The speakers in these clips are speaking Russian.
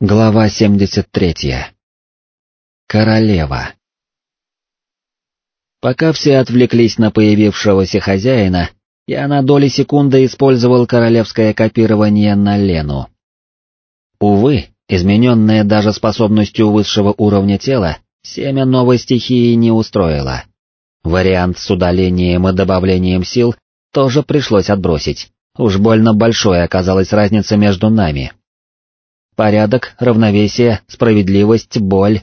Глава 73. Королева. Пока все отвлеклись на появившегося хозяина, я на доли секунды использовал королевское копирование на Лену. Увы, измененное даже способностью высшего уровня тела, семя новой стихии не устроило. Вариант с удалением и добавлением сил тоже пришлось отбросить, уж больно большой оказалась разница между нами. Порядок, равновесие, справедливость, боль.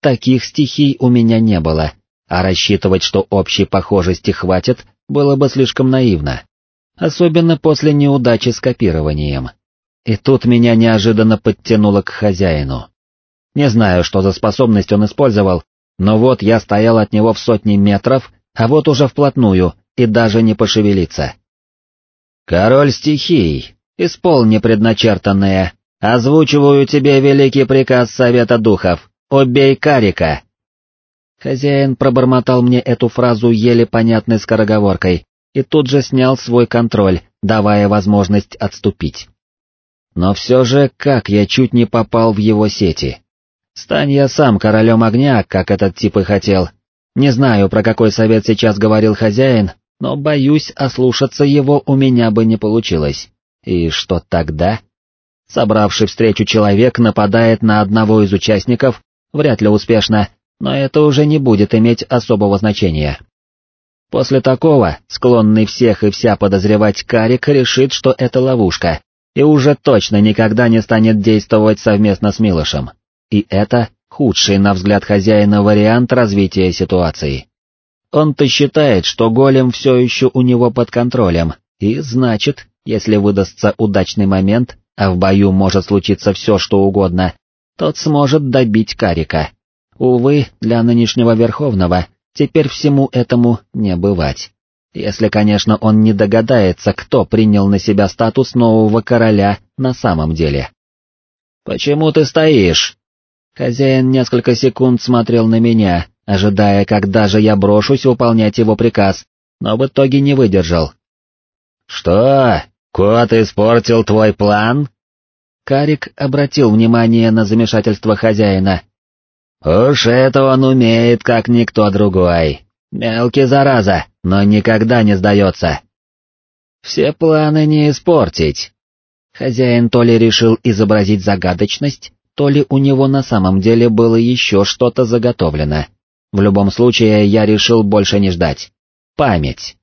Таких стихий у меня не было, а рассчитывать, что общей похожести хватит, было бы слишком наивно. Особенно после неудачи с копированием. И тут меня неожиданно подтянуло к хозяину. Не знаю, что за способность он использовал, но вот я стоял от него в сотни метров, а вот уже вплотную, и даже не пошевелиться. «Король стихий, исполни предначертанное», «Озвучиваю тебе великий приказ Совета Духов. Убей Карика!» Хозяин пробормотал мне эту фразу еле понятной скороговоркой и тут же снял свой контроль, давая возможность отступить. Но все же, как я чуть не попал в его сети. Стань я сам королем огня, как этот тип и хотел. Не знаю, про какой совет сейчас говорил хозяин, но, боюсь, ослушаться его у меня бы не получилось. И что тогда? Собравший встречу человек нападает на одного из участников, вряд ли успешно, но это уже не будет иметь особого значения. После такого, склонный всех и вся подозревать Карик решит, что это ловушка, и уже точно никогда не станет действовать совместно с Милошем. И это худший, на взгляд хозяина, вариант развития ситуации. Он-то считает, что голем все еще у него под контролем, и значит, если выдастся удачный момент, а в бою может случиться все, что угодно, тот сможет добить Карика. Увы, для нынешнего Верховного теперь всему этому не бывать. Если, конечно, он не догадается, кто принял на себя статус нового короля на самом деле. «Почему ты стоишь?» Хозяин несколько секунд смотрел на меня, ожидая, когда же я брошусь выполнять его приказ, но в итоге не выдержал. «Что? «Кот испортил твой план?» Карик обратил внимание на замешательство хозяина. «Уж это он умеет, как никто другой. Мелкий зараза, но никогда не сдается». «Все планы не испортить». Хозяин то ли решил изобразить загадочность, то ли у него на самом деле было еще что-то заготовлено. В любом случае, я решил больше не ждать. Память.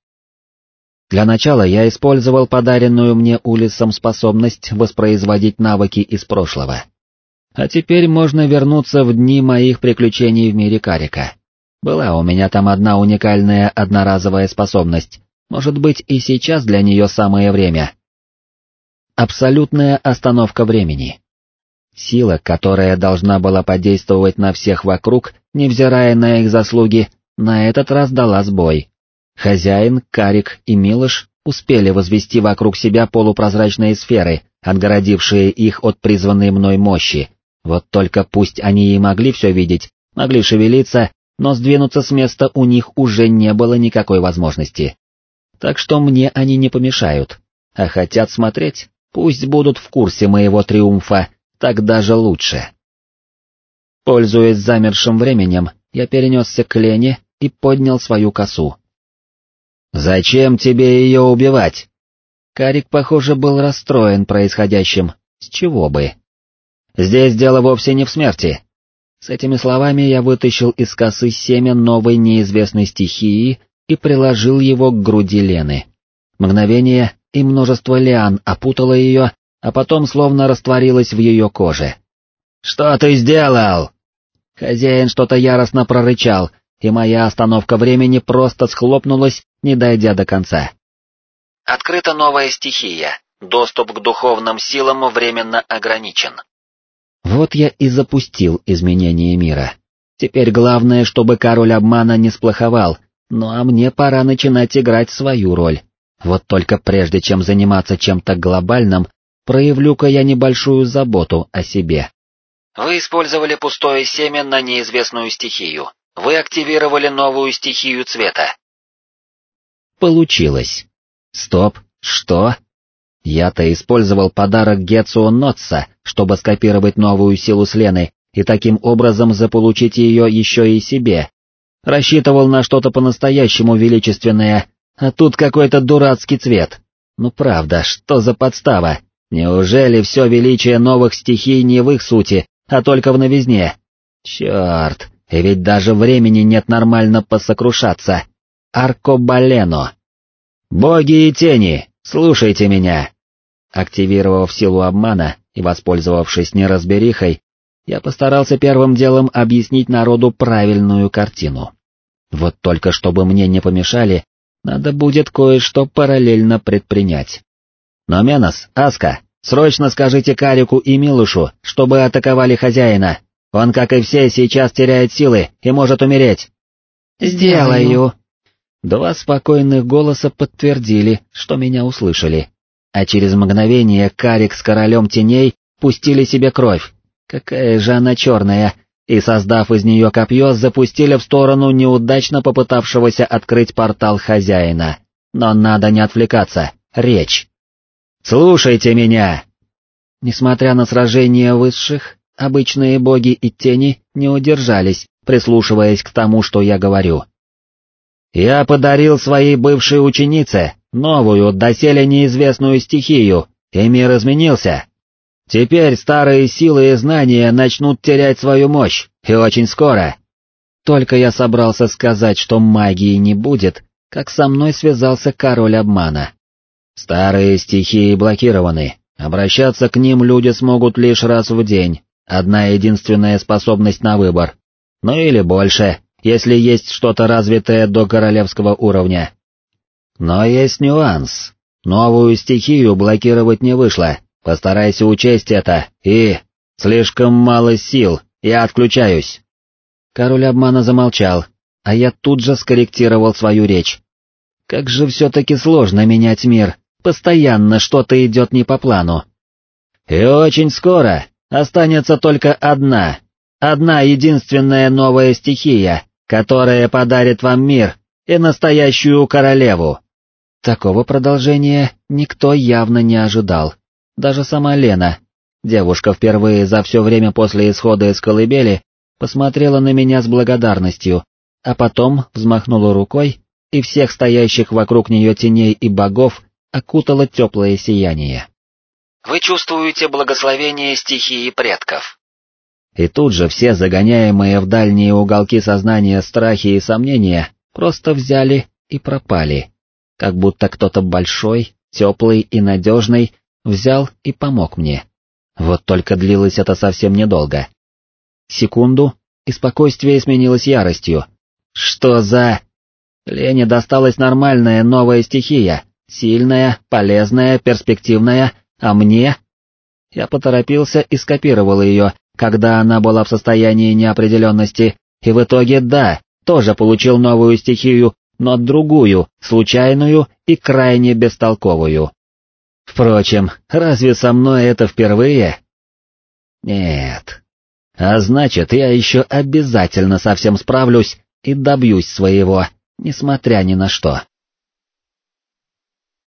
Для начала я использовал подаренную мне Улисом способность воспроизводить навыки из прошлого. А теперь можно вернуться в дни моих приключений в мире Карика. Была у меня там одна уникальная одноразовая способность, может быть и сейчас для нее самое время. Абсолютная остановка времени. Сила, которая должна была подействовать на всех вокруг, невзирая на их заслуги, на этот раз дала сбой. Хозяин, Карик и Милош успели возвести вокруг себя полупрозрачные сферы, отгородившие их от призванной мной мощи. Вот только пусть они и могли все видеть, могли шевелиться, но сдвинуться с места у них уже не было никакой возможности. Так что мне они не помешают. А хотят смотреть, пусть будут в курсе моего триумфа, так даже лучше. Пользуясь замершим временем, я перенесся к Лене и поднял свою косу. «Зачем тебе ее убивать?» Карик, похоже, был расстроен происходящим, с чего бы. «Здесь дело вовсе не в смерти». С этими словами я вытащил из косы семя новой неизвестной стихии и приложил его к груди Лены. Мгновение, и множество лиан опутало ее, а потом словно растворилось в ее коже. «Что ты сделал?» Хозяин что-то яростно прорычал, и моя остановка времени просто схлопнулась, не дойдя до конца. Открыта новая стихия. Доступ к духовным силам временно ограничен. Вот я и запустил изменение мира. Теперь главное, чтобы король обмана не сплоховал, ну а мне пора начинать играть свою роль. Вот только прежде чем заниматься чем-то глобальным, проявлю-ка я небольшую заботу о себе. Вы использовали пустое семя на неизвестную стихию. Вы активировали новую стихию цвета. Получилось. Стоп, что? Я-то использовал подарок Гетсуо Нотса, чтобы скопировать новую силу с Лены и таким образом заполучить ее еще и себе. Рассчитывал на что-то по-настоящему величественное, а тут какой-то дурацкий цвет. Ну правда, что за подстава? Неужели все величие новых стихий не в их сути, а только в новизне? Черт, и ведь даже времени нет нормально посокрушаться. Аркобалено. Боги и тени, слушайте меня. Активировав силу обмана и воспользовавшись неразберихой, я постарался первым делом объяснить народу правильную картину. Вот только чтобы мне не помешали, надо будет кое-что параллельно предпринять. Но Менос, Аска, срочно скажите Карику и Милушу, чтобы атаковали хозяина. Он, как и все, сейчас теряет силы и может умереть. «Сделаю!» Два спокойных голоса подтвердили, что меня услышали. А через мгновение Карик с королем теней пустили себе кровь. Какая же она черная, и, создав из нее копье, запустили в сторону неудачно попытавшегося открыть портал хозяина. Но надо не отвлекаться, речь. «Слушайте меня!» Несмотря на сражение высших, обычные боги и тени не удержались, прислушиваясь к тому, что я говорю. «Я подарил своей бывшей ученице новую, доселе неизвестную стихию, и мир изменился. Теперь старые силы и знания начнут терять свою мощь, и очень скоро. Только я собрался сказать, что магии не будет, как со мной связался король обмана. Старые стихии блокированы, обращаться к ним люди смогут лишь раз в день, одна единственная способность на выбор. Ну или больше, если есть что-то развитое до королевского уровня. Но есть нюанс. Новую стихию блокировать не вышло, Постарайся учесть это, и... Слишком мало сил, я отключаюсь. Король обмана замолчал, а я тут же скорректировал свою речь. Как же все-таки сложно менять мир, постоянно что-то идет не по плану. И очень скоро останется только одна, одна единственная новая стихия, которая подарит вам мир и настоящую королеву. Такого продолжения никто явно не ожидал даже сама Лена. Девушка впервые за все время после исхода из колыбели посмотрела на меня с благодарностью, а потом взмахнула рукой, и всех стоящих вокруг нее теней и богов окутало теплое сияние. Вы чувствуете благословение стихии предков. И тут же все загоняемые в дальние уголки сознания страхи и сомнения просто взяли и пропали, как будто кто-то большой, теплый и надежный взял и помог мне. Вот только длилось это совсем недолго. Секунду, и спокойствие сменилось яростью. Что за... Лене досталась нормальная новая стихия, сильная, полезная, перспективная, а мне... Я поторопился и скопировал ее, когда она была в состоянии неопределенности, и в итоге, да, тоже получил новую стихию, но другую, случайную и крайне бестолковую. Впрочем, разве со мной это впервые? Нет. А значит, я еще обязательно совсем справлюсь и добьюсь своего, несмотря ни на что.